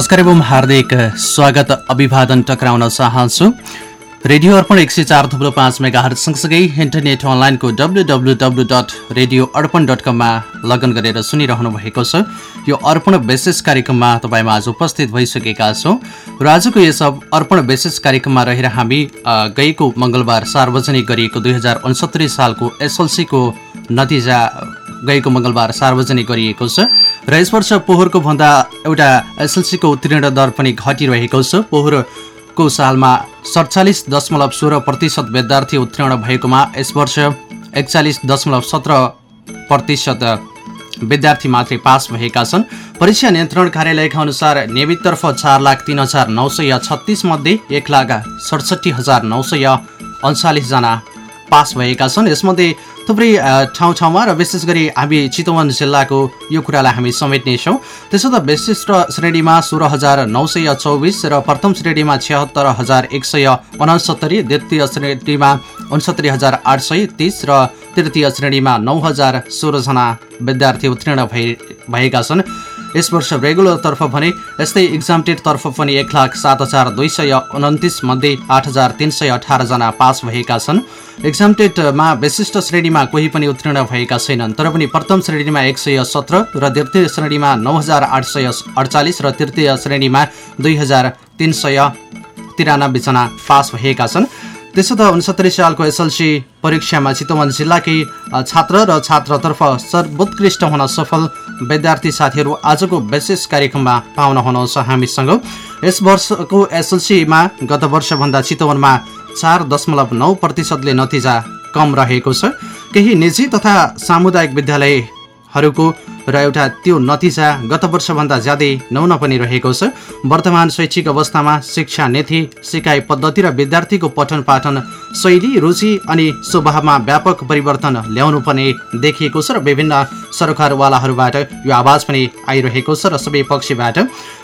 नमस्कार एवं हार्दिक स्वागत अभिवादन टक्राउन चाहन्छु। रेडियो अर्पण एक सय चार थुप्रो पाँच मेगा हट सँगसँगै इन्टरनेट अनलाइनको W W W dot radio Arpan dot कममा लगन गरेर सुनिरहनु भएको छ यो अर्पण विशेष कार्यक्रममा तपाईँमा आज उपस्थित भइसकेका छौँ र आजको यस अर्पण विशेष कार्यक्रममा रहेर हामी गएको मङ्गलबार सार्वजनिक गरिएको दुई हजार उनसत्तरी सालको एसएलसीको नतिजा गएको मङ्गलबार सार्वजनिक गरिएको छ। र यस वर्ष पोहोरको भन्दा एउटा एसएलसीको उत्तीर्ण दर पनि घटिरहेको छ। पोहोरको सालमा सडचालिस दशमलव सोह्र प्रतिशत विद्यार्थी उत्तीर्ण भएकोमा यस वर्ष एकचालिस दशमलव सत्र प्रतिशत विद्यार्थी मात्रै पास भएका छन्। परीक्षा नियन्त्रण कार्यालयका अनुसार नियमिततर्फ चार लाख तिन हजार नौ सय छत्तिस मध्ये एक लाख सडसठी हजार नौ सय अडचालिसजना पास भएका छन्। यसमध्ये थुप्रै ठाउँ ठाउँमा र विशेष गरी हामी चितवन जिल्लाको यो कुरालाई हामी समेट्नेछौँ त्यसो त विशिष्ट श्रेणीमा सोह्र हजार नौ सय चौबिस र प्रथम श्रेणीमा छिहत्तर हजार एक सय उनसत्तरी द्वितीय श्रेणीमा उनसत्तरी हजार आठ सय तिस र तृतीय श्रेणीमा नौ हजार सोह्रजना विद्यार्थी उत्तीर्ण भए भएका छन्। यस वर्ष रेगुलरतर्फ भने यस्तै इक्जामटेडतर्फ पनि एक लाख सात हजार दुई सय उन्तिस मध्ये आठ हजार तिन सय अठारजना पास भएका छन्। इक्जामटेडमा विशिष्ट श्रेणीमा कोही पनि उत्तीर्ण भएका छैनन् तर पनि प्रथम श्रेणीमा एक सय सत्र र द्वितीय श्रेणीमा नौ हजार आठ सय अडचालिस र तृतीय श्रेणीमा दुई हजार तिन सय तिरानब्बेजना पास भएका छन्। त्यसो त उनसत्तरी सालको एसएलसी परीक्षामा चितवन जिल्लाकै छात्र र छात्रतर्फ सर्वोत्कृष्ट हुन सफल विद्यार्थी साथीहरू आजको विशेष कार्यक्रममा पाउन हुनुहुन्छ हामीसँग। यस वर्षको एसएलसीमा गत वर्षभन्दा चितवनमा चार दशमलव नौ प्रतिशतले नतिजा कम रहेको छ। केही निजी तथा सामुदायिक विद्यालयहरूको र एउटा त्यो नतिजा गत वर्षभन्दा ज्यादै नहुन पनि रहेको छ। वर्तमान शैक्षिक अवस्थामा शिक्षा नीति सिकाइ पद्धति र विद्यार्थीको पठन पाठन शैली रुचि अनि स्वभावमा व्यापक परिवर्तन ल्याउनु पनि देखिएको छ र विभिन्न सरकारवालाहरूबाट यो आवाज पनि आइरहेको छ र सबै पक्षबाट।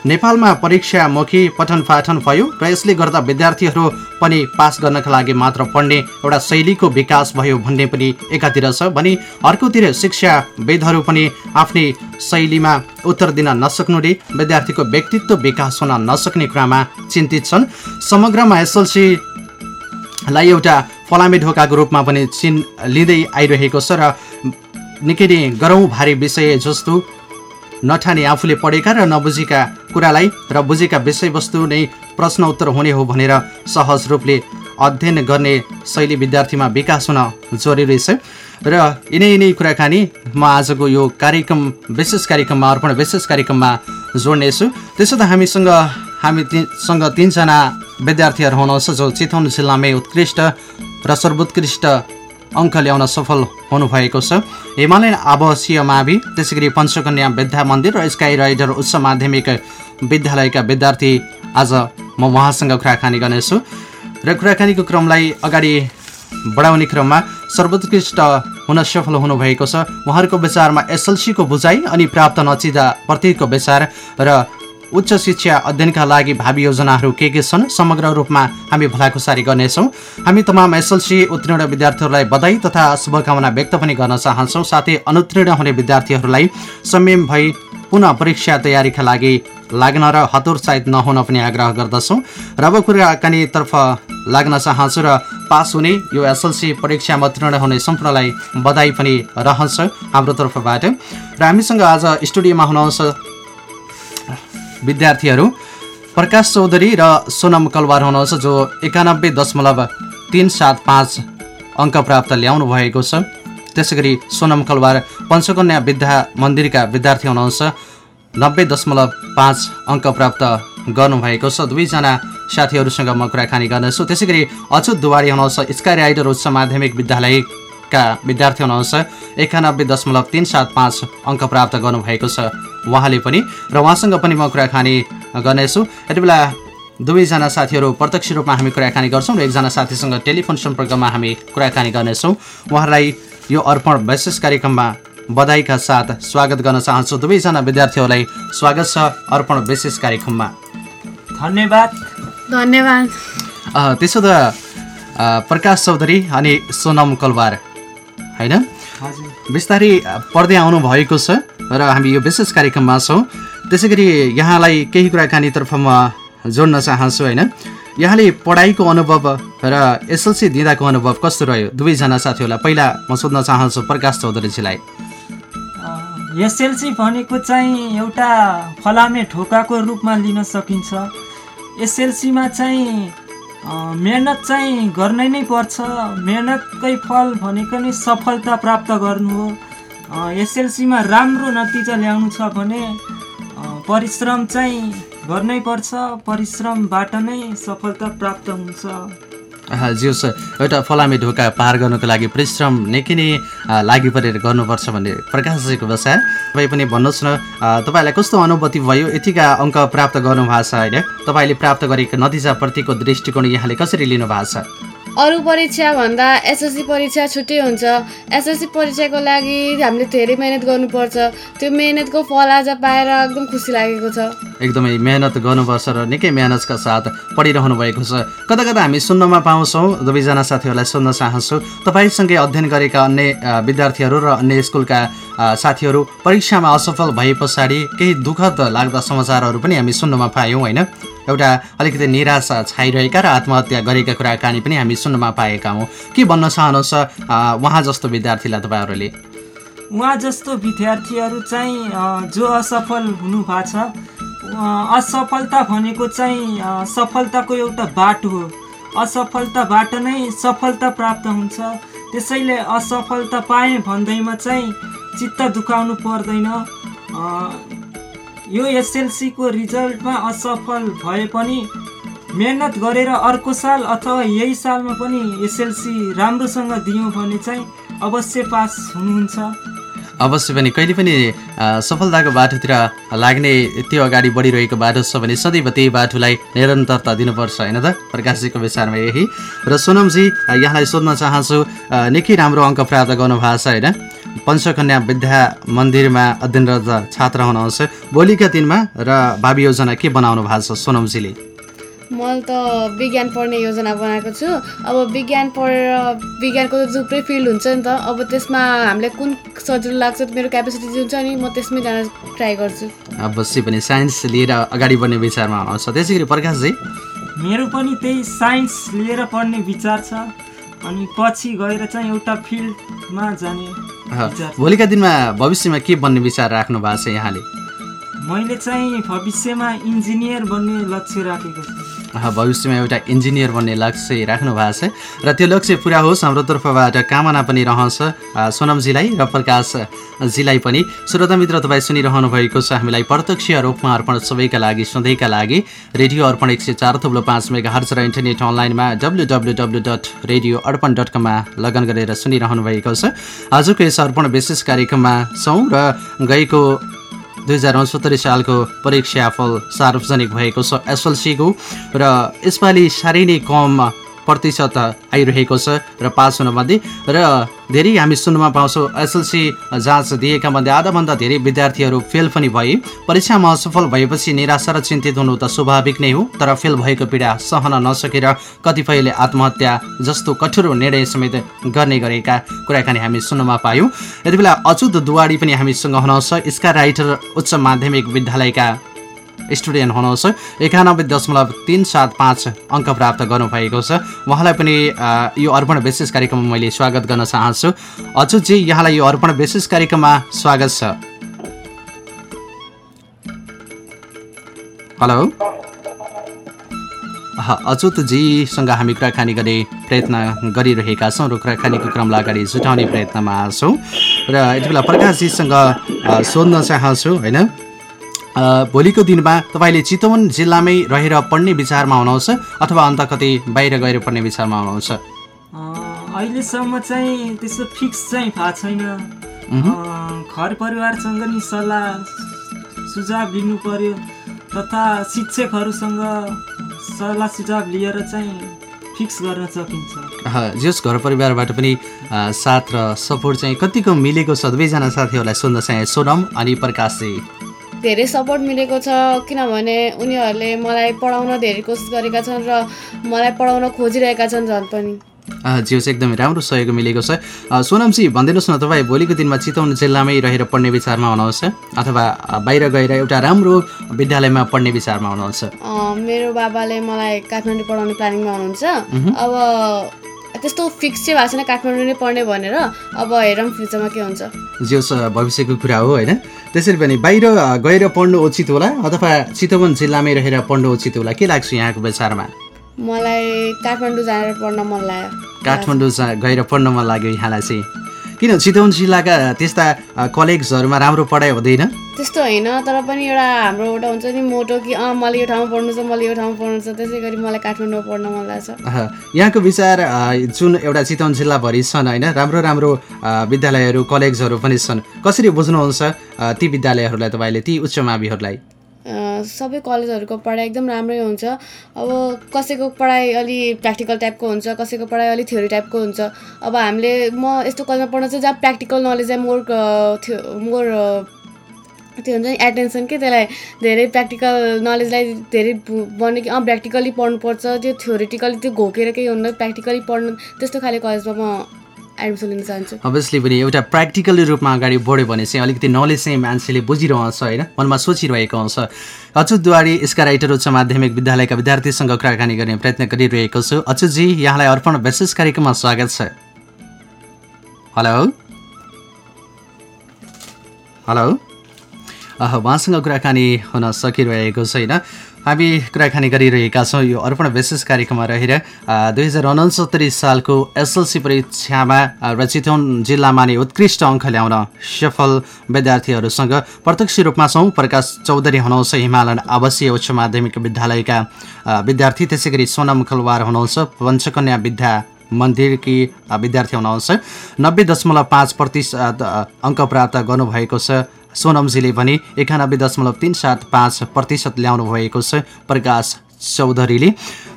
नेपालमा परीक्षामुखी पठन पाठन भयो र यसले गर्दा विद्यार्थीहरू पनि पास गर्नका लागि मात्र पढ्ने एउटा शैलीको विकास भयो भन्ने पनि एकातिर छ भने अर्कोतिर शिक्षाविदहरू पनि आफ्नै शैलीमा उत्तर दिन नसक्नुले विद्यार्थीको व्यक्तित्व विकास हुन नसक्ने कुरामा चिन्तित छन्। समग्रमा एसएलसीलाई एउटा फलामे ढोकाको रूपमा पनि चिन लिँदै आइरहेको छ र निकै नै गरौँ भारी विषय जस्तो नठाने आफूले पढेका र नबुझेका कुरालाई र बुझेका विषयवस्तु नै प्रश्न उत्तर हुने हो भनेर सहज रूपले अध्ययन गर्ने शैली विद्यार्थीमा विकास हुन जरुरी छ र यिनै यिनै कुराकानी म आजको यो कार्यक्रम विशेष कार्यक्रममा अर्पण विशेष कार्यक्रममा जोड्नेछु। त्यसो त हामीसँग हामी सँग तिनजना विद्यार्थीहरू हुनुहुन्छ जो चितवन जिल्लामै उत्कृष्ट र सर्वोत्कृष्ट अङ्क ल्याउन सफल हुनुभएको छ। हिमालयन आवासीय मावि त्यसै गरी पञ्चकन्या विद्या मन्दिर र स्काई राइडर उच्च माध्यमिक विद्यालयका विद्यार्थी आज म उहाँसँग कुराकानी गर्नेछु। र कुराकानीको क्रमलाई अगाडि बढाउने क्रममा सर्वोत्कृष्ट हुन सफल हुनुभएको छ। उहाँहरूको विचारमा एसएलसीको बुझाइ अनि प्राप्त नचिदा प्रतिको विचार र उच्च शिक्षा अध्ययनका लागि भावी योजनाहरू के के छन् समग्र रूपमा हामी भलाखुसारी गर्नेछौँ। हामी तमाम एसएलसी उत्तीर्ण विद्यार्थीहरूलाई बधाई तथा शुभकामना व्यक्त पनि गर्न चाहन्छौँ। साथै अनुत्तीर्ण हुने विद्यार्थीहरूलाई संयम भई पुनः परीक्षा तयारीका लागि लाग्न र हतोत्साहित नहुन पनि आग्रह गर्दछौँ। र अब कुराकानीतर्फ लाग्न चाहन्छु र पास हुने यो एसएलसी परीक्षामा उत्तीर्ण हुने सम्पूर्णलाई बधाई पनि रहन्छ हाम्रो तर्फबाट। र हामीसँग आज स्टुडियोमा हुनुहुन्छ विद्यार्थीहरू प्रकाश चौधरी र सोनम कलवार हुनुहुन्छ जो एकानब्बे दशमलव तिन सात पाँच अङ्क प्राप्त ल्याउनु भएको छ। त्यसै गरी सोनम कलवार पञ्चकन्या विद्या मन्दिरका विद्यार्थी हुनुहुन्छ नब्बे दशमलव पाँच अङ्क प्राप्त गर्नुभएको छ। दुवैजना साथीहरूसँग म कुराकानी गर्नेछु त्यसै गरी अछुत दुवारी हुनुहुन्छ स्काई राइडर उच्च माध्यमिक विद्यालयका विद्यार्थी हुनुहुन्छ एकानब्बे दशमलव तिन सात पाँच अङ्क प्राप्त गर्नुभएको छ। उहाँले पनि र उहाँसँग पनि म कुराकानी गर्नेछु यति बेला दुवैजना साथीहरू प्रत्यक्ष रूपमा हामी कुराकानी गर्छौँ र एकजना साथीसँग टेलिफोन सम्पर्कमा हामी कुराकानी गर्नेछौँ। उहाँलाई यो अर्पण विशेष कार्यक्रममा बधाईका साथ स्वागत गर्न चाहन्छु। दुवैजना विद्यार्थीहरूलाई स्वागत छ अर्पण विशेष कार्यक्रममा। धन्यवाद। धन्यवाद। त्यसो त प्रकाश चौधरी अनि सोनम कलवार होइन? बिस्तारै पढ्दै आउनु भएको छ। र हामी यो विशेष कार्यक्रममा छौँ। त्यसै गरी यहाँलाई केही कुराकानीतर्फ म जोड्न चाहन्छु होइन? यहाँले पढाइको अनुभव र एसएलसी दिँदाको अनुभव कस्तो रह्यो? दुवैजना साथीहरूलाई पहिला म सोध्न चाहन्छु प्रकाश चौधरीजीलाई। एसएलसी भनेको चाहिँ एउटा फलामे ढोकाको रूपमा लिन सकिन्छ। एसएलसीमा चाहिँ मेहनत चाहिँ गर्नै नै पर्छ। मेहनतकै फल भनेको नै सफलता प्राप्त गर्नु हो। एसएलसीमा राम्रो नतिजा ल्याउनु छ भने परिश्रम चाहिँ गर्नै पर्छ परिश्रमबाट नै सफलता प्राप्त हुन्छ। ज्यू सर एउटा फलामे ढोका पार गर्नको लागि परिश्रम निकै नै लागि परेर गर्नुपर्छ भन्ने प्रकाशजीको विचार तपाईँ पनि भन्नुहोस् न तपाईँलाई कस्तो अनुभूति भयो? यतिका अङ्क प्राप्त गर्नुभएको छ होइन? तपाईँले प्राप्त गरेको नतिजाप्रतिको दृष्टिकोण यहाँले कसरी लिनुभएको छ? अरू परीक्षा भन्दा एसएससी परीक्षा छुट्टै हुन्छ। एसएससी परीक्षाको लागि हामीले धेरै मिहिनेत गर्नुपर्छ। त्यो मिहिनेतको फल आज पाएर एकदम खुसी लागेको छ। एकदमै मिहिनेत गर्नुपर्छ र निकै मिहिनेतका साथ पढिरहनु भएको छ। कता कता हामी सुन्नमा पाउँछौँ। दुवैजना साथीहरूलाई सुन्न चाहन्छु। तपाईँसँगै अध्ययन गरेका अन्य विद्यार्थीहरू र अन्य स्कुलका साथीहरू परीक्षामा असफल भए पछाडि केही दुःखद लाग्दा समाचारहरू पनि हामी सुन्नमा पायौँ होइन? एउटा अलिकति निराशा छाइरहेका र आत्महत्या गरेका कुराकानी पनि हामी सुन्नमा पाएका हौँ। के भन्न चाहनुहुन्छ उहाँ जस्तो विद्यार्थीलाई तपाईँहरूले? उहाँ जस्तो विद्यार्थीहरू चाहिँ जो असफल हुनु भएको छ असफलता भनेको चाहिँ सफलताको एउटा बाटो हो। असफलताबाट नै सफलता प्राप्त हुन्छ। त्यसैले असफलता पाएँ भन्दैमा चाहिँ चित्त दुखाउनु पर्दैन। यो एसएलसीको रिजल्टमा असफल भए पनि मेहनत गरेर अर्को साल अथवा यही सालमा पनि एसएलसी राम्रोसँग दियौँ भने चाहिँ अवश्य पास हुनुहुन्छ। अवश्य पनि कहिले पनि सफलताको बाटोतिर लाग्ने त्यो अगाडि बढिरहेको बाटो छ भने सदैव त्यही बाटोलाई निरन्तरता दिनुपर्छ होइन त? प्रकाशजीको विचारमा यही। र सोनमजी यहाँलाई सोध्न चाहन्छु निकै राम्रो अङ्क प्राप्त गर्नुभएको छ होइन? पञ्चकन्या विद्या मन्दिरमा अध्ययनरत छात्र हुनुहुन्छ। भोलिका दिनमा र भावी योजना के बनाउनु भएको छ सोनमजीले? मैले त विज्ञान पढ्ने योजना बनाएको छु। अब विज्ञान पढेर विज्ञानको त थुप्रै फिल्ड हुन्छ नि त। अब त्यसमा हामीलाई कुन सजिलो लाग्छ मेरो क्यापेसिटी जुन छ नि म त्यसमै जान ट्राई गर्छु। अवश्य पनि साइन्स लिएर अगाडि बढ्ने विचारमा आउँछ त्यसै गरी प्रकाशजी? मेरो पनि त्यही साइन्स लिएर पढ्ने विचार छ। अनि पछि गएर चाहिँ एउटा फिल्डमा जाने भोलिका दिनमा भविष्यमा के बन्ने विचार राख्नु भएको छ यहाँले? मैले चाहिँ भविष्यमा इन्जिनियर बन्ने लक्ष्य राखेको छु। भविष्यमा एउटा इन्जिनियर बन्ने लक्ष्य राख्नु भएको छ। र त्यो लक्ष्य पुरा होस् हाम्रो तर्फबाट कामना पनि रहन्छ सोनमजीलाई र प्रकाशजीलाई पनि। श्रोता मित्र तपाईँ सुनिरहनु भएको छ हामीलाई प्रत्यक्ष रूपमा अर्पण सबैका लागि सधैँका लागि। रेडियो अर्पण एक सय चार थुप्रो पाँच मेगा हर्च र इन्टरनेट अनलाइनमा W W W dot radio Arpan dot कममा लगन गरेर सुनिरहनु भएको छ। आजको यस अर्पण विशेष कार्यक्रममा छौँ र गएको दुई हजार उनसत्तरी सालको परीक्षाफल सार्वजनिक भएको छ एसएलसीको र यसपालि साह्रै नै कम प्रतिशत आइरहेको छ र पास हुनमध्ये र धेरै हामी सुन्नमा पाउँछौँ एसएलसी जाँच दिएका मध्ये आधाभन्दा धेरै विद्यार्थीहरू फेल पनि भए। परीक्षामा असफल भएपछि निराशा र चिन्तित हुनु त स्वाभाविक नै हो तर फेल भएको पीडा सहन नसकेर कतिपयले आत्महत्या जस्तो कठोर निर्णय समेत गर्ने गरेका कुराकानी हामी सुन्नमा पायौँ। यति बेला अचुत दुवाडी पनि हामीसँग हुनुहुन्छ स्का राइटर उच्च माध्यमिक विद्यालयका स्टुडेन्ट हुनुहुन्छ एकानब्बे दशमलव तिन सात पाँच अङ्क प्राप्त गर्नुभएको छ। उहाँलाई पनि यो अर्पण विशेष कार्यक्रममा मैले स्वागत गर्न चाहन्छु। अचुतजी यहाँलाई यो अर्पण विशेष कार्यक्रममा स्वागत छ। हेलो। अचुतजीसँग हामी कुराकानी गर्ने प्रयत्न गरिरहेका छौँ र कुराकानीको क्रमलाई अगाडि जुटाउने प्रयत्नमा छौँ। र यति बेला प्रकाशजीसँग सोध्न चाहन्छु होइन? भोलिको दिनमा तपाईँले चितवन जिल्लामै रहेर पढ्ने विचारमा हुनुहुन्छ अथवा अन्त कतै बाहिर गएर पढ्ने विचारमा हुनुहुन्छ? अहिलेसम्म चाहिँ त्यस्तो फिक्स चाहिँ थाहा छैन। घर परिवारसँग नि सल्लाह सुझाव लिनु पर्यो तथा शिक्षकहरूसँग सल्लाह सुझाव लिएर चाहिँ फिक्स गर्न सकिन्छ। जस घर परिवारबाट पनि साथ र सपोर्ट चाहिँ कतिको मिलेको छ? दुवैजना साथीहरूलाई सोध्न चाहे सोनम अनि प्रकाश चाहिँ धेरै सपोर्ट मिलेको छ किनभने उनीहरूले मलाई पढाउन धेरै कोसिस गरेका छन् र मलाई पढाउन खोजिरहेका छन् झन् पनि। जियोस् एकदमै राम्रो सहयोग मिलेको छ। सोनमजी भनिदिनुहोस् न तपाईँ भोलिको दिनमा चितवन जिल्लामै रहेर पढ्ने विचारमा हुनुहुन्छ? अथवा बाहिर गएर एउटा राम्रो विद्यालयमा पढ्ने विचारमा हुनुहुन्छ? मेरो बाबाले मलाई काठमाडौँ पढाउने प्लानिङमा हुनुहुन्छ। अब त्यस्तो फिक्स चाहिँ भएको छैन काठमाडौँ नै पढ्ने भनेर अब हेरौँ फ्युचरमा के हुन्छ। जियोस् भविष्यको कुरा हो होइन? त्यसरी पनि बाहिर गएर पढ्नु उचित होला अथवा चितवन जिल्लामै रहेर पढ्नु उचित होला? के लाग्छ यहाँको विचारमा? मलाई काठमाडौँ जाएर पढ्न मन लाग्यो। काठमाडौँ गएर पढ्न मन लाग्यो यहाँलाई चाहिँ। किन चितवन जिल्लाका त्यस्ता कलेजहरूमा राम्रो पढाइ हुँदैन? त्यस्तो होइन तर पनि एउटा हाम्रो एउटा हुन्छ नि मोटो कि अँ मैले यो ठाउँमा पढ्नु छ मैले यो ठाउँमा पढ्नु छ त्यसै गरी मलाई काठमाडौँ पढ्न मन लाग्छ। यहाँको विचार जुन एउटा चितवन जिल्लाभरि छन् होइन राम्रो राम्रो विद्यालयहरू कलेजहरू पनि छन् कसरी बुझ्नुहुन्छ ती विद्यालयहरूलाई तपाईँले ती उच्च माविहरूलाई? सबै कलेजहरूको पढाइ एकदम राम्रै हुन्छ। अब कसैको पढाइ अलि प्र्याक्टिकल टाइपको हुन्छ कसैको पढाइ अलिक थ्योरी टाइपको हुन्छ। अब हामीले म यस्तो कलेजमा पढ्न चाहिँ जहाँ प्र्याक्टिकल नलेज मोर थियो मोर त्यो हुन्छ नि एटेन्सन के त्यसलाई धेरै प्र्याक्टिकल नलेजलाई धेरै बन्यो कि अँ प्र्याक्टिकली पढ्नुपर्छ त्यो थ्योरिटिकली त्यो घोकेर केही हुन्न प्र्याक्टिकली पढ्नु त्यस्तो खाले कलेजमा म एडमिसन लिन चाहन्छु। अभियसली पनि एउटा प्र्याक्टिकली रूपमा अगाडि बढ्यो भने चाहिँ अलिकति नलेज चाहिँ मान्छेले बुझिरहन्छ होइन? मनमा सोचिरहेको हुन्छ। अचुतद्वारी यसका राइटर उच्च माध्यमिक विद्यालयका विद्यार्थीसँग कुराकानी गर्ने प्रयत्न गरिरहेको छु। अचुतजी यहाँलाई अर्पण विशेष कार्यक्रममा स्वागत छ। हेलो हेलो उहाँसँग कुराकानी हुन सकिरहेको छैन। हामी कुराकानी गरिरहेका छौँ। यो अर्पण विशेष कार्यक्रममा रहेर दुई हजार उनसत्तरी सालको एसएलसी परीक्षामा र चितवन जिल्लामा नै उत्कृष्ट अङ्क ल्याउन सफल विद्यार्थीहरूसँग प्रत्यक्ष रूपमा छौँ। प्रकाश चौधरी हुनुहुन्छ हिमालयन आवासीय उच्च माध्यमिक विद्यालयका विद्यार्थी। त्यसै गरी सोनम खलवार हुनुहुन्छ पञ्चकन्या विद्या मन्दिरकी विद्यार्थी हुनुहुन्छ। नब्बे दशमलव पाँच प्रतिशत अङ्क प्राप्त गर्नुभएको छ। सोनमजीले भने एकानब्बे दशमलव तिन सात पाँच प्रतिशत ल्याउनु भएको छ प्रकाश चौधरीले।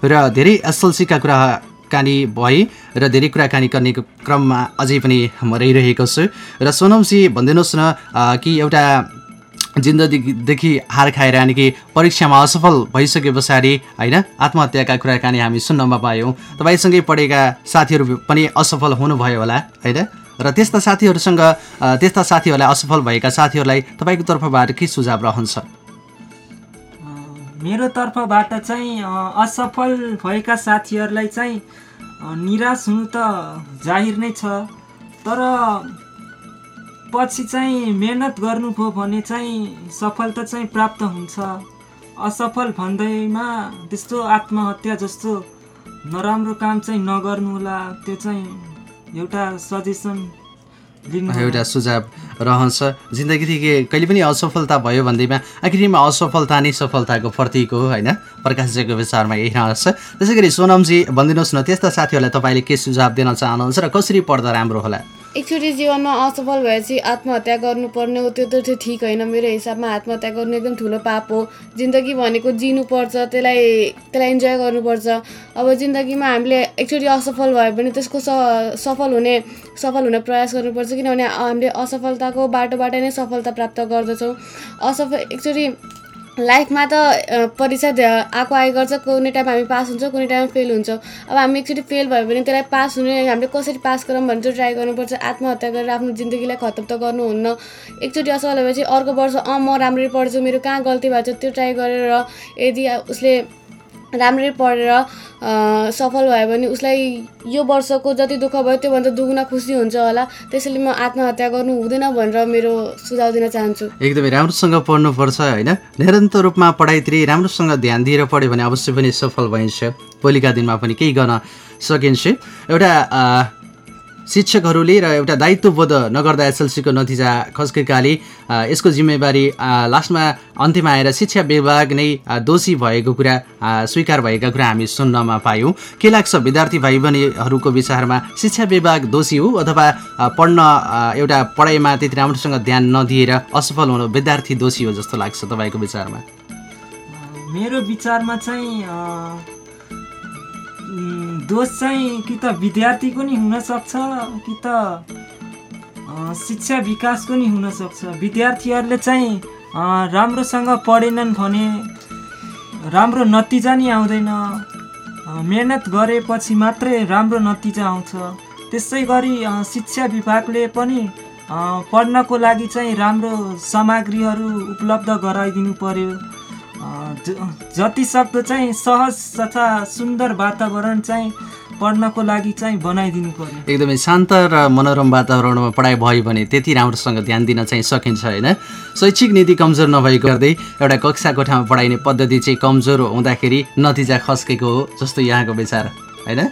र धेरै एसएलसीका कुराकानी भए र धेरै कुराकानी गर्ने क्रममा अझै पनि म रहिरहेको छु। र सोनमजी भनिदिनुहोस् न कि एउटा जिन्दगीदेखि हार खाएर यानि कि परीक्षामा असफल भइसके पछाडि होइन आत्महत्याका कुराकानी हामी सुन्नमा पायौँ। तपाईँसँगै पढेका साथीहरू पनि असफल हुनुभयो होला होइन? र त्यस्ता साथीहरूसँग त्यस्ता साथीहरूलाई असफल भएका साथीहरूलाई तपाईँको तर्फबाट के सुझाव रहन्छ? मेरो तर्फबाट चाहिँ असफल भएका साथीहरूलाई चाहिँ निराश हुनु त जाहिर नै छ तर पछि चाहिँ मेहनत गर्नुभयो भने चाहिँ सफलता चाहिँ प्राप्त हुन्छ। असफल भन्दैमा त्यस्तो आत्महत्या जस्तो नराम्रो काम चाहिँ नगर्नु होला त्यो चाहिँ एउटा सजेसन एउटा सुझाव रहन्छ। जिन्दगीदेखि कहिले पनि असफलता भयो भन्दैमा आखिरमा असफलता नै सफलताको प्रतीक हो होइन? प्रकाशजीको विचारमा यही रहन्छ त्यसै गरी सोनमजी भनिदिनुहोस् न त्यस्ता साथीहरूलाई तपाईँले के सुझाव दिन चाहनुहुन्छ र कसरी पढ्दा राम्रो होला? एकचोटि जीवनमा असफल भएपछि आत्महत्या गर्नुपर्ने हो त्यो त चाहिँ ठिक होइन। मेरो हिसाबमा आत्महत्या गर्नु एकदम ठुलो पाप हो। जिन्दगी भनेको जिनुपर्छ त्यसलाई त्यसलाई इन्जोय गर्नुपर्छ। अब जिन्दगीमा हामीले एकचोटि असफल भयो भने त्यसको स सफल हुने सफल हुने प्रयास गर्नुपर्छ। किनभने हामीले असफलताको बाटोबाट नै सफलता प्राप्त गर्दछौँ। असफल एकचोटि लाइफमा त परीक्षा आएको आए गर्छ कुनै टाइम हामी पास हुन्छ कुनै टाइम फेल हुन्छ। अब हामी एकचोटि फेल भयो भने त्यसलाई पास हुने हामीले कसरी पास गरौँ भने चाहिँ ट्राई गर्नुपर्छ। आत्महत्या गरेर आफ्नो जिन्दगीलाई खतम त गर्नुहुन्न। एकचोटि असफल भएपछि अर्को वर्ष अँ म राम्ररी पढ्छु मेरो कहाँ गल्ती भएको छ त्यो ट्राई गरेर यदि उसले राम्ररी पढेर सफल भयो भने उसलाई यो वर्षको जति दुःख भयो त्योभन्दा दुगुना खुसी हुन्छ होला। त्यसैले म आत्महत्या गर्नु हुँदैन भनेर मेरो सुझाव दिन चाहन्छु। एकदमै राम्रोसँग पढ्नुपर्छ होइन? निरन्तर रूपमा पढाइतिर राम्रोसँग ध्यान दिएर पढ्यो भने अवश्य पनि सफल भइन्छ। भोलिका दिनमा पनि केही गर्न सकिन्छ। एउटा शिक्षकहरूले र एउटा दायित्वबोध नगर्दा एसएलसीको नतिजा खस्केकाले यसको जिम्मेवारी लास्टमा अन्त्यमा आएर शिक्षा विभाग नै दोषी भएको कुरा स्वीकार भएका कुरा हामी सुन्नमा पायौँ। के लाग्छ विद्यार्थी भाइ बहिनीहरूको विचारमा शिक्षा विभाग दोषी हो अथवा पढ्न एउटा पढाइमा त्यति राम्रोसँग ध्यान नदिएर असफल हुनु विद्यार्थी दोषी हो जस्तो लाग्छ तपाईँको विचारमा? मेरो विचारमा चाहिँ दोष चाहिँ कि त विद्यार्थीको नि हुनसक्छ कि त शिक्षा विकासको नि हुनसक्छ। विद्यार्थीहरूले चाहिँ राम्रोसँग पढेनन् भने राम्रो नतिजा नि आउँदैन। मेहनत गरेपछि मात्रै राम्रो नतिजा आउँछ। त्यसै गरी शिक्षा विभागले पनि पढ्नको लागि चाहिँ राम्रो सामग्रीहरू उपलब्ध गराइदिनु पर्यो। जति सक्दो चाहिँ सहज तथा सुन्दर वातावरण चाहिँ पढ्नको लागि चाहिँ बनाइदिनु पर्यो। एकदमै शान्त र मनोरम वातावरणमा पढाइ भयो भने त्यति राम्रोसँग ध्यान दिन चाहिँ सकिन्छ होइन? शैक्षिक नीति कमजोर नभएको गर्दै एउटा कक्षा कोठामा पढाइने पद्धति चाहिँ कमजोर हुँदाखेरि नतिजा खस्केको हो जस्तो यहाँको विचार होइन?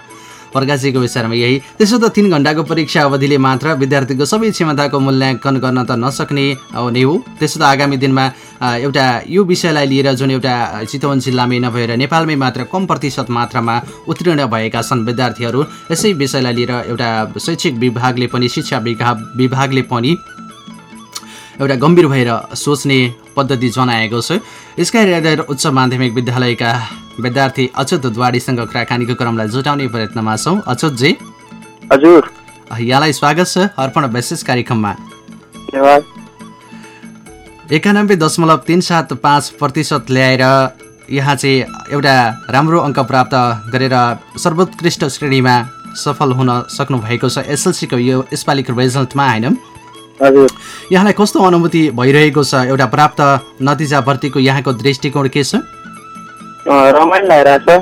प्रकाशीको विचारमा यही। त्यसो त तिन घन्टाको परीक्षा अवधिले मात्र विद्यार्थीको सबै क्षमताको मूल्याङ्कन गर्न त नसक्ने हुने हो। त्यसो त आगामी दिनमा एउटा यो विषयलाई लिएर जुन एउटा चितवन जिल्लामै नभएर नेपालमै मात्र कम प्रतिशत मात्रामा उत्तीर्ण भएका छन् विद्यार्थीहरू यसै विषयलाई लिएर एउटा शैक्षिक विभागले पनि शिक्षा विभाग विभागले पनि एउटा गम्भीर भएर सोच्ने पद्धति जनाएको छ। राइडर उच्च माध्यमिक विद्यालयका विद्यार्थी अच्युत द्वारीसँग कुराकानीको क्रमलाई जुटाउने प्रयत्नमा छौँ। अच्युतजी। हजुर। यहाँलाई स्वागत छ अर्पण विशेष कार्यक्रममा। एकानब्बे दशमलव तिन सात पाँच प्रतिशत ल्याएर यहाँ चाहिँ एउटा राम्रो अङ्क प्राप्त गरेर सर्वोत्कृष्ट श्रेणीमा सफल हुन सक्नुभएको छ। एसएलसीको यो यसपालिको रिजल्टमा होइन यहाँलाई कस्तो अनुभूति भइरहेको छ? एउटा प्राप्त नतिजाप्रतिको यहाँको दृष्टिकोण के छ? रमाइलो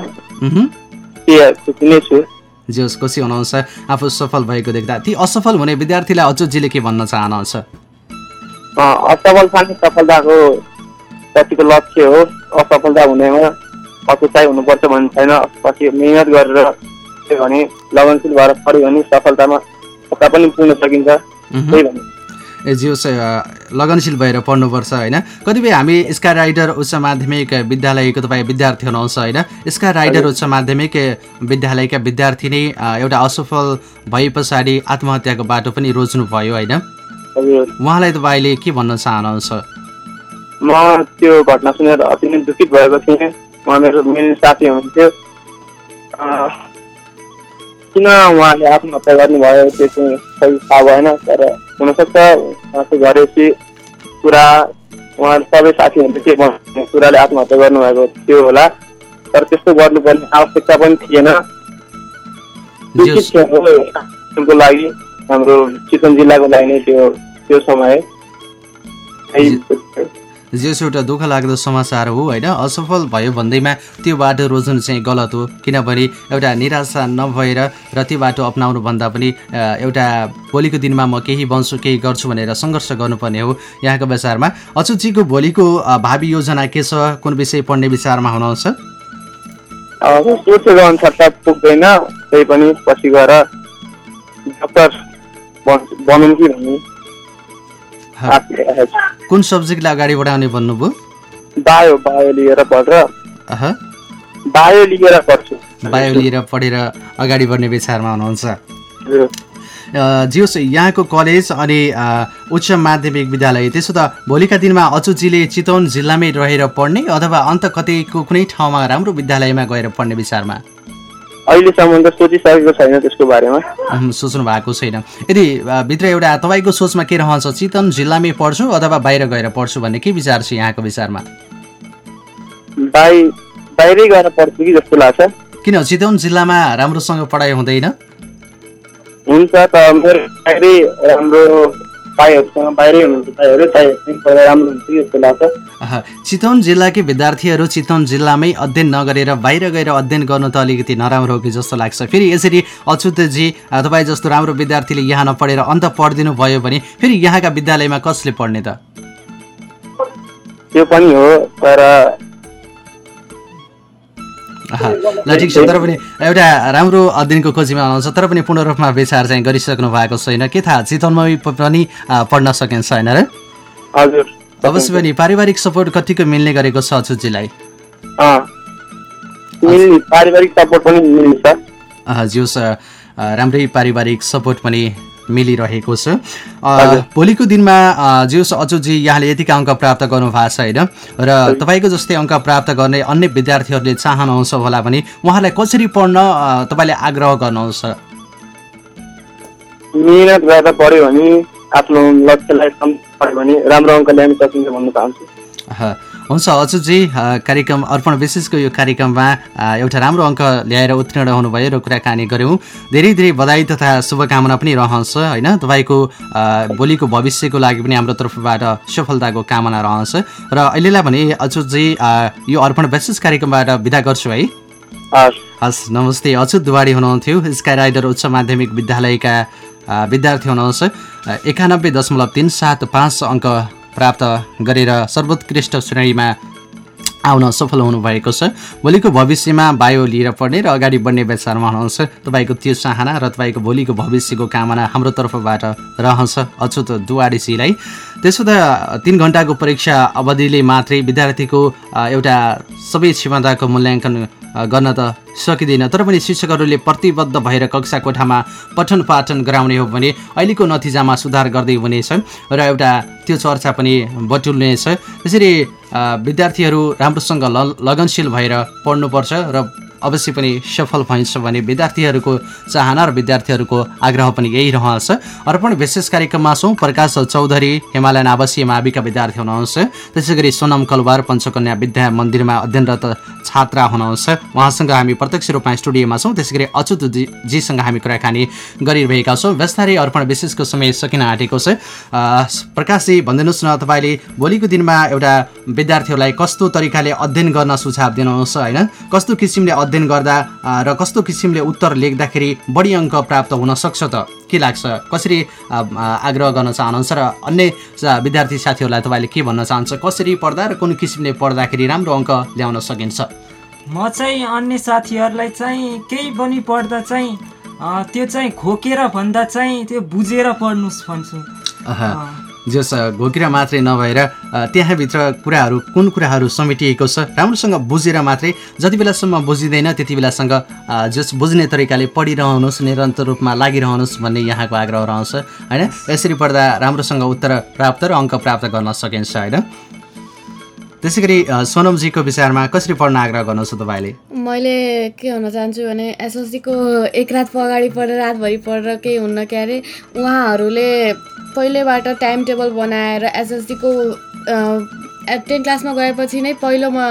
खुसी नै छु। जे होस् खुसी हुनुहुन्छ। आफू सफल भएको देख्दा। ती असफल हुने विद्यार्थीलाई अच्युतजीले के भन्न चाहनुहुन्छ? असफल खाने सफलताको कतिको लक्ष्य हो असफलता हुनेमा अकुचाइ हुनुपर्छ भन्ने छैन। पछि मिहिनेत गरेर भने लगनशील भएर पढ्यो भने सफलतामा कता पनि पुग्न सकिन्छ। त्यही भन्नु जियो लगनशील भएर पढ्नुपर्छ होइन? कतिपय हामी स्का राइडर उच्च माध्यमिक विद्यालयको तपाईँ विद्यार्थी हुनुहुन्छ होइन? स्का राइडर उच्च माध्यमिक विद्यालयका विद्यार्थी नै एउटा असफल भए पछाडि आत्महत्याको बाटो पनि रोज्नुभयो होइन? उहाँलाई तपाईँले के भन्न चाहनुहुन्छ? म त्यो घटना सुनेर अति नै दुखित भएको थिएँ। उहाँ मेरो मिल्ने साथी हुनुहुन्थ्यो। किन उहाँले आत्महत्या गर्नुभयो त्यो चाहिँ सही थाहा भएन तर हुनसक्छ उहाँ चाहिँ गरेपछि पुरा उहाँ सबै साथीहरूले के भन्ने कुराले आत्महत्या गर्नुभएको थियो होला तर त्यस्तो गर्नुपर्ने आवश्यकता पनि थिएन। को लागि हाम्रो चितवन जिल्लाको लागि नै त्यो त्यो समय। जेस एउटा दुःख लाग्दो समाचार हो होइन? असफल भयो भन्दैमा त्यो बाटो रोज्नु चाहिँ गलत हो किनभने एउटा निराशा नभएर र त्यो बाटो अप्नाउनु भन्दा पनि एउटा भोलिको दिनमा म केही बन्छु केही गर्छु भनेर सङ्घर्ष गर्नुपर्ने हो यहाँको विचारमा। अचुतजीको भोलिको भावी योजना के छ? कुन विषय पढ्ने विचारमा हुनुहुन्छ? सोचेको अनुसार त पुग्दैन त्यही पनि पछि गएर डक्टर कि भन्ने। कुन सब्जेक्टलाई अगाडि बढाउने भन्नुभयो? बायो बायो लिएर पढेर। बायो लिएर पढ्छु। बायो लिएर पढेर अगाडि बढ्ने विचारमा हुनुहुन्छ। जियोस् यहाँको कलेज अनि उच्च माध्यमिक विद्यालय त्यसो त भोलिका दिनमा अचुजीले चितवन जिल्लामै रहेर पढ्ने अथवा अन्त कतैको कुनै ठाउँमा राम्रो विद्यालयमा गएर पढ्ने विचारमा? अहिलेसम्म त सोचिसकेको छैन त्यसको बारेमा। सोच्नु भएको छैन। यदि भित्र एउटा तपाईँको सोचमा के रहन्छ चितवन जिल्लामै पढ्छु अथवा बाहिर गएर पढ्छु भन्ने के विचार छ यहाँको विचारमा? बाहि बाहिरै गएर पढ्छु कि जस्तो लाग्छ। किन? चितवन जिल्लामा राम्रोसँग पढाइ हुँदैन? हुन्छ त मेरो बाहिरै राम्रो भाइहरूसँग बाहिरै हुनुहुन्छ भाइहरू भाइहरूसँग पढ्दा राम्रो हुन्छ कि जस्तो लाग्छ। अह, चितवन जिल्लाकै विद्यार्थीहरू चितवन जिल्लामै अध्ययन नगरेर बाहिर गएर अध्ययन गर्नु त अलिकति नराम्रो हो कि जस्तो लाग्छ। फेरि यसरी अच्युतजी तपाईँ जस्तो राम्रो विद्यार्थीले यहाँ नपढेर अन्त पढिदिनु भयो भने फेरि यहाँका विद्यालयमा कसले पढ्ने त? त्यो पनि हो तर ल ठिक छ तर पनि एउटा राम्रो अध्ययनको खोजीमा आउँछ तर पनि पूर्ण रूपमा विचार चाहिँ गरिसक्नु भएको छैन। के थाहा चितवनमै पनि पढ्न सकिन्छ होइन र? हजुर। अवश्य पनि पारिवारिक सपोर्ट कतिको मिल्ने गरेको छ अच्युतजीलाई अँ। मिल्ने पारिवारिक सपोर्ट पनि मिल्छ अ, राम्रै पारिवारिक सपोर्ट पनि मिलिरहेको छ। भोलिको दिनमा अ, जियोस् अचुजी यहाँले यतिका अङ्क प्राप्त गर्नु भएको छ होइन? र तपाईँको जस्तै अङ्क प्राप्त गर्ने अन्य विद्यार्थीहरूले चाहनुहुन्छ होला भने उहाँलाई कसरी पढ्न तपाईँले आग्रह गर्नुहुन्छ? मिहिनेत गरेर पढ्यो भने आफ्नो लक्ष्यलाई पढ्यो भने राम्रो अङ्क ल्याउन सकिन्छ भन्न चाहन्छु। हुन्छ अचुतजी कार्यक्रम अर्पण विशेषको यो कार्यक्रममा एउटा राम्रो अङ्क ल्याएर उत्तीर्ण हुनुभयो र कुराकानी गऱ्यौँ। धेरै धेरै बधाई तथा शुभकामना पनि रहन्छ होइन? तपाईँको भोलिको भविष्यको लागि पनि हाम्रो तर्फबाट सफलताको कामना रहन्छ। र अहिलेलाई भने अचुतजी यो अर्पण विशेष कार्यक्रमबाट विदा गर्छु है। हस्। नमस्ते अच्युत दुवाडी हुनुहुन्थ्यो। स्काई राइडर उच्च माध्यमिक विद्यालयका विद्यार्थी हुनुहुन्छ। एकानब्बे दशमलव तिन सात पाँच अङ्क प्राप्त गरेर सर्वोत्कृष्ट श्रेणीमा आउन सफल हुनुभएको छ। भोलिको भविष्यमा बायो लिएर पढ्ने र अगाडि बढ्ने बेचारमा हुनुहुन्छ। तपाईँको त्यो चाहना र तपाईँको भोलिको भविष्यको कामना हाम्रो तर्फबाट रहन्छ। अछुत दुवाडीसीलाई त्यसो त तिन घन्टाको परीक्षा अवधिले मात्रै विद्यार्थीको एउटा सबै क्षमताको मूल्याङ्कन गर्न त सकिँदैन। तर पनि शिक्षकहरूले प्रतिबद्ध भएर कक्षा कोठामा पठन पाठन गराउने हो भने अहिलेको नतिजामा सुधार गर्दै हुनेछ र एउटा त्यो चर्चा पनि बटुल्नेछ त्यसरी विद्यार्थीहरू राम्रोसँग ल लगनशील भएर पढ्नुपर्छ र अवश्य पनि सफल भइन्छ भने विद्यार्थीहरूको चाहना र विद्यार्थीहरूको आग्रह पनि यही रहन्छ। अर्पण विशेष कार्यक्रममा छौँ। प्रकाश चौधरी हिमालयन आवासीय माविका विद्यार्थी हुनुहुन्छ। त्यसै गरी सोनम कलवार पञ्चकन्या विद्या मन्दिरमा अध्ययनरत छात्रा हुनुहुन्छ। उहाँसँग हामी प्रत्यक्ष रूपमा स्टुडियोमा छौँ। त्यसै गरी अच्युत जी- जीसँग हामी कुराकानी गरिरहेका छौँ। व्यस्तरी अर्पण विशेषको समय सकिन आँटेको छ। प्रकाशजी भनिदिनुहोस् न तपाईँले भोलिको दिनमा एउटा विद्यार्थीहरूलाई कस्तो तरिकाले अध्ययन गर्न सुझाव दिनुहुन्छ होइन? कस्तो किसिमले अध्ययन गर्दा र कस्तो किसिमले उत्तर लेख्दाखेरि बढी अङ्क प्राप्त हुन सक्छ त? के लाग्छ? कसरी आग्रह गर्न चाहनुहुन्छ र अन्य विद्यार्थी साथीहरूलाई तपाईँले के भन्न चाहन्छ? कसरी पढ्दा र कुन किसिमले पढ्दाखेरि राम्रो अङ्क ल्याउन सकिन्छ? म चाहिँ अन्य साथीहरूलाई चाहिँ केही पनि पढ्दा चाहिँ त्यो चाहिँ खोकेर भन्दा चाहिँ त्यो बुझेर पढ्नुहोस् भन्छु। जस घोकेर मात्रै नभएर त्यहाँभित्र कुराहरू कुन कुराहरू समेटिएको छ राम्रोसँग बुझेर मात्रै जति बेलासम्म बुझिँदैन त्यति बेलासँग जस बुझ्ने तरिकाले पढिरहनुहोस् निरन्तर रूपमा लागिरहनुहोस् भन्ने यहाँको आग्रह रहन्छ होइन? यसरी पढ्दा राम्रोसँग उत्तर प्राप्त र अङ्क प्राप्त गर्न सकिन्छ होइन? त्यसै गरी सोनमजीको विचारमा कसरी पढ्न आग्रह गर्नुहुन्छ तपाईँले? मैले के भन्न चाहन्छु भने एसएलसीको एक रात अगाडि पढेर रातभरि पढेर केही हुन्न के अरे उहाँहरूले पहिलेबाट टाइम टेबल बनाएर एसएलसीको टेन क्लासमा गएपछि नै पहिलोमा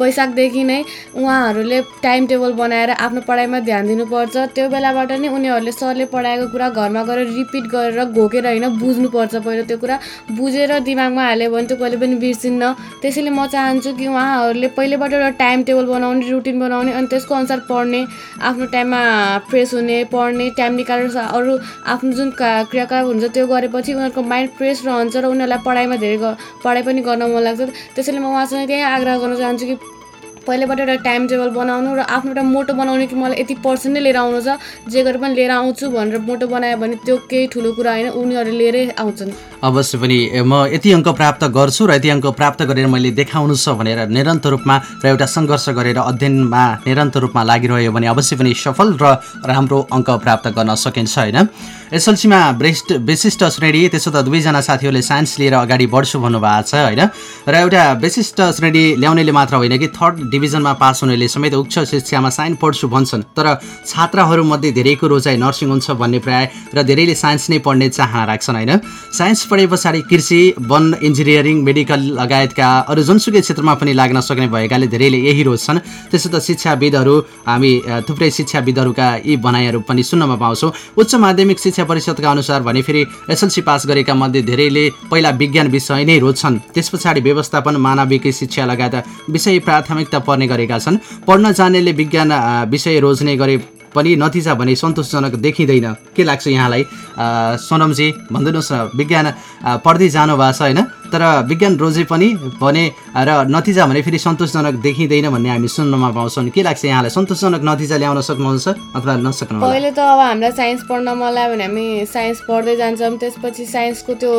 वैशाखदेखि नै उहाँहरूले टाइम टेबल बनाएर आफ्नो पढाइमा ध्यान दिनुपर्छ। त्यो बेलाबाट नै उनीहरूले सरले पढाएको कुरा घरमा गएर रिपिट गरेर घोकेर होइन बुझ्नुपर्छ पहिलो त्यो कुरा। बुझेर दिमागमा हाल्यो भने त्यो कहिले पनि बिर्सिन्न। त्यसैले म चाहन्छु कि उहाँहरूले पहिलेबाट एउटा टाइम टेबल बनाउने रुटिन बनाउने अनि त्यसको अनुसार पढ्ने आफ्नो टाइममा फ्रेस हुने पढ्ने टाइम निकालेर अरू आफ्नो जुन क्रियाकलाप हुन्छ त्यो गरेपछि उनीहरूको माइन्ड फ्रेस रहन्छ र उनीहरूलाई पढाइमा धेरै पढाइ पनि गर्न मन लाग्छ। त्यसैले म उहाँसँग त्यही आग्रह गर्न चाहन्छु कि पहिलेबाट एउटा टाइम टेबल बनाउनु र आफ्नो एउटा मोटो बनाउने कि मलाई यति पर्सेन्ट नै लिएर आउनु छ जे गरे पनि लिएर आउँछु भनेर मोटो बनायो भने त्यो केही ठुलो कुरा होइन उनीहरूले लिएरै आउँछन्। अवश्य पनि म यति अङ्क प्राप्त गर्छु र यति अङ्क प्राप्त गरेर मैले देखाउनु छ भनेर निरन्तर रूपमा र एउटा सङ्घर्ष गरेर अध्ययनमा निरन्तर रूपमा लागिरह्यो भने अवश्य पनि सफल र राम्रो अङ्क प्राप्त गर्न सकिन्छ होइन? एसएलसीमा बेस्ट विशिष्ट श्रेणी त्यसो त दुवैजना साथीहरूले साइन्स लिएर अगाडि बढ्छु भन्नुभएको छ होइन? र एउटा विशिष्ट श्रेणी ल्याउनेले मात्र होइन कि थर्ड डिभिजनमा पास हुनेले समेत उच्च शिक्षामा साइन पढ्छु भन्छन्। तर छात्राहरूमध्ये धेरैको रोजाइ नर्सिङ हुन्छ भन्ने प्राय र धेरैले साइन्स नै पढ्ने चाहना राख्छन् होइन? साइन्स पढे पछाडि कृषि वन इन्जिनियरिङ मेडिकल लगायतका अरू जुनसुकै क्षेत्रमा पनि लाग्न सक्ने भएकाले धेरैले यही रोज्छन्। त्यसो त शिक्षाविदहरू हामी थुप्रै शिक्षाविदहरूका यी भनाइहरू पनि सुन्नमा पाउँछौँ। उच्च माध्यमिक शिक्षा परिषदका अनुसार भने फेरि एसएलसी पास गरेका मध्ये धेरैले पहिला विज्ञान विषय नै रोज्छन्। त्यस पछाडि व्यवस्थापन मानविकी शिक्षा लगायत विषय प्राथमिकता पर्ने गरेका छन्। पढ्न जानेले विज्ञान विषय रोज्ने गरे पनि नतिजा भने सन्तोषजनक देखिँदैन। के लाग्छ यहाँलाई? सोनमजी भनिदिनुहोस् न विज्ञान पढ्दै जानु भएको छ होइन? तर विज्ञान रोजे पनि भने र नतिजा भने फेरि सन्तोषजनक देखिँदैन भन्ने हामी सुन्नमा पाउँछौँ। के लाग्छ यहाँलाई? सन्तोषजनक नतिजा ल्याउन सक्नुहुन्छ? अथवा नसक्नु होला? पहिले त अब हामीलाई साइन्स पढ्न मन लाग्यो भने हामी साइन्स पढ्दै जान्छौँ। त्यसपछि साइन्सको त्यो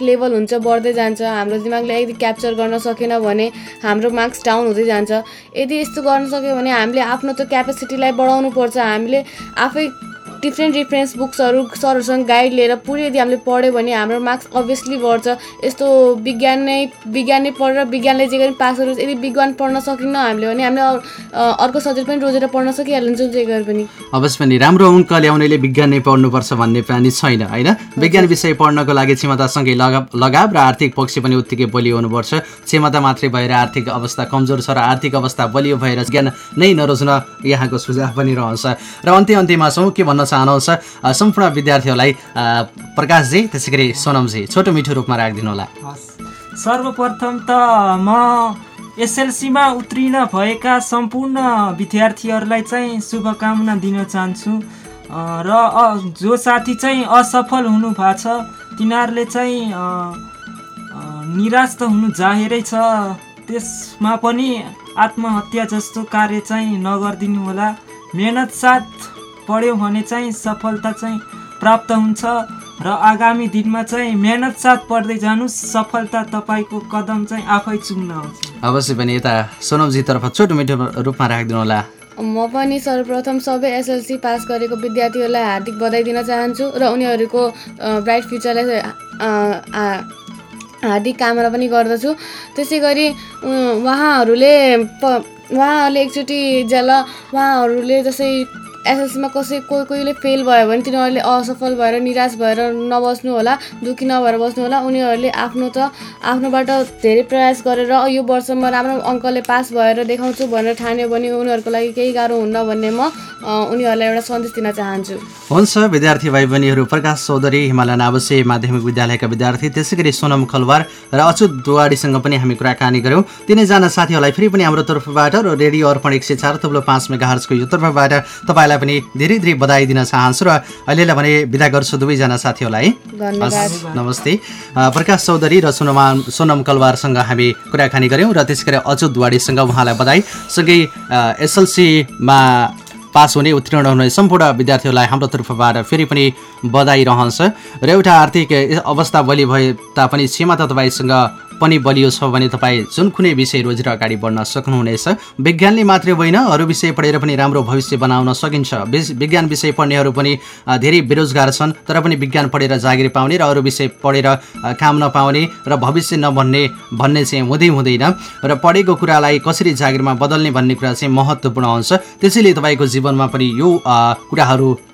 लेभल हुन्छ बढ्दै जान्छ हाम्रो दिमागले यदि क्याप्चर गर्न सकेन भने हाम्रो मार्क्स डाउन हुँदै जान्छ। यदि यस्तो गर्न सक्यो भने हामीले आफ्नो त्यो क्यापेसिटीलाई बढाउनु पर्छ हामीले आफै डिफ्रेन्ट डिफ्रेन्स बुक्सहरू सरहरूसँग गाइड लिएर पुरै यदि हामीले पढ्यो भने हाम्रो मार्क्स अभियसली बढ्छ। यस्तो विज्ञान नै विज्ञान नै पढेर विज्ञानले जे गरी पास गर्नु यदि विज्ञान पढ्न सकिन्न हामीले भने हामीले अर्को सब्जेक्ट पनि रोजेर पढ्न सकिहाल्छौँ चाहिँ गरे पनि। अवश्य पनि राम्रो अङ्क ल्याउनेले विज्ञान नै पढ्नुपर्छ भन्ने पनि छैन होइन? विज्ञान विषय पढ्नको लागि क्षमतासँगै लगाव लगाव र आर्थिक पक्ष पनि उत्तिकै बलियो हुनुपर्छ। क्षमता मात्रै भएर आर्थिक अवस्था कमजोर छ र आर्थिक अवस्था बलियो भएर ज्ञान नै नरोज्न यहाँको सुझाव पनि रहन्छ। र अन्त्य अन्त्यमा छौँ के भन्न चाहनुहुन्छ सम्पूर्ण विद्यार्थीहरूलाई प्रकाशजी त्यसै गरी सोनमजी छोटो मिठो रूपमा राखिदिनु होला। सर्वप्रथम त म एसएलसीमा उत्तीर्ण भएका सम्पूर्ण विद्यार्थीहरूलाई चाहिँ शुभकामना दिन चाहन्छु। र जो साथी चाहिँ असफल हुनु भएको छ तिनीहरूले चाहिँ निराश त हुनु जाहेरै छ। त्यसमा पनि आत्महत्या जस्तो कार्य चाहिँ नगरिदिनु होला। मेहनत साथ पढ्यो भने चाहिँ सफलता चाहिँ प्राप्त हुन्छ र आगामी दिनमा चाहिँ मेहनत साथ पढ्दै जानुहोस् सफलता तपाईँको कदम चाहिँ आफै चुम्न आउँछ। अवश्य पनि यता सोनमजीतर्फ छोटो मिठो रूपमा राखिदिनु होला। म पनि सर्वप्रथम सबै एसएलसी पास गरेको विद्यार्थीहरूलाई हार्दिक बधाई दिन चाहन्छु र उनीहरूको ब्राइट फ्युचरलाई अ, आ, हार्दिक कामना पनि गर्दछु। त्यसै गरी उहाँहरूले प उहाँहरूले एकचोटि जल उहाँहरूले जस्तै एसएलसीमा कसै कोही कोहीले फेल भयो भने तिनीहरूले असफल भएर निराश भएर नबस्नु होला दुःखी नभएर बस्नु होला। उनीहरूले आफ्नो त आफ्नोबाट धेरै प्रयास गरेर "अ, यो वर्ष म राम्रो अङ्कले पास भएर देखाउँछु भनेर ठान्यो भने उनीहरूको लागि केही गाह्रो हुन्न भन्ने म उनीहरूलाई एउटा सन्देश दिन चाहन्छु। हुन्छ विद्यार्थी भाइ बहिनीहरू प्रकाश चौधरी हिमालयन आवासीय माध्यमिक विद्यालयका विद्यार्थी त्यसै गरी सोनम खलवार र अच्युत दुवाडीसँग पनि हामी कुराकानी गऱ्यौँ तिनैजना साथीहरूलाई फेरि पनि हाम्रो तर्फबाट र रेडियो अर्पण एक सय चार तब्लो पाँच मेगा यो तर्फबाट तपाईँलाई पनि धेरै धेरै बधाई दिन चाहन्छु र अहिलेलाई भने विदा गर्छु दुवैजना साथीहरूलाई। हस्, नमस्ते। प्रकाश चौधरी र सोनमा सोनम कलवारसँग हामी कुराकानी गऱ्यौँ र त्यसै गरी अच्युत द्वाडीसँग उहाँलाई बधाई। सँगै एसएलसीमा पास हुने उत्तीर्ण हुने सम्पूर्ण विद्यार्थीहरूलाई हाम्रो तर्फबाट फेरि पनि बधाई रहन्छ। र एउटा आर्थिक अवस्था बलि भए तापनि क्षमता तपाईँसँग पनि बलियो छ भने तपाईँ जुन कुनै विषय रोजेर अगाडि बढ्न सक्नुहुनेछ विज्ञानले मात्रै होइन अरू विषय पढेर पनि राम्रो भविष्य बनाउन सकिन्छ। विज्ञान विषय पढ्नेहरू पनि धेरै बेरोजगार छन् तर पनि विज्ञान पढेर जागिर पाउने र अरू विषय पढेर काम नपाउने र भविष्य नभन्ने भन्ने चाहिँ हुँदै हुँदैन। र पढेको कुरालाई कसरी जागिरमा बदल्ने भन्ने कुरा चाहिँ महत्त्वपूर्ण हुन्छ। त्यसैले तपाईँको जीवनमा पनि यो अ,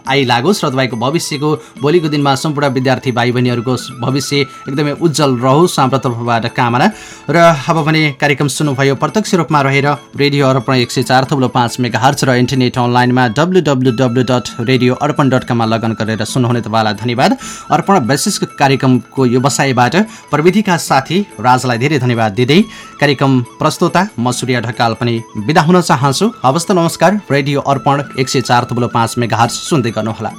आइलागोस् र तपाईँको भविष्यको भोलिको दिनमा सम्पूर्ण विद्यार्थी भाइ बहिनीहरूको भविष्य एकदमै उज्जवल रहोस्। हाम्रो तर्फबाट कामना। र अब भने कार्यक्रम सुन्नुभयो प्रत्यक्ष रूपमा रहेर रेडियो अर्पण एक सय चार थुप्रो पाँच मेगा हर्च र इन्टरनेट अनलाइनमा W W W dot radio Arpan dot कममा लगन गरेर सुन्नुहुने तपाईँलाई धन्यवाद। अर्पण विशेष कार्यक्रमको व्यवसायबाट प्रविधिका साथी राजलाई धेरै धन्यवाद दिँदै कार्यक्रम प्रस्तोता म सूर्य ढकाल पनि बिदा हुन चाहन्छु। हवस् नमस्कार। रेडियो अर्पण एक सय चार थुप्रो पाँच मेगा हर्च सुन्दै गर्नुहोला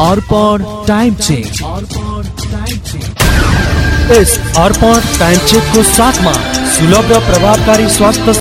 अर्पण टाइम चेक यस अर्पण टाइम चेकको साथमा सुलभ र प्रभावकारी स्वास्थ्य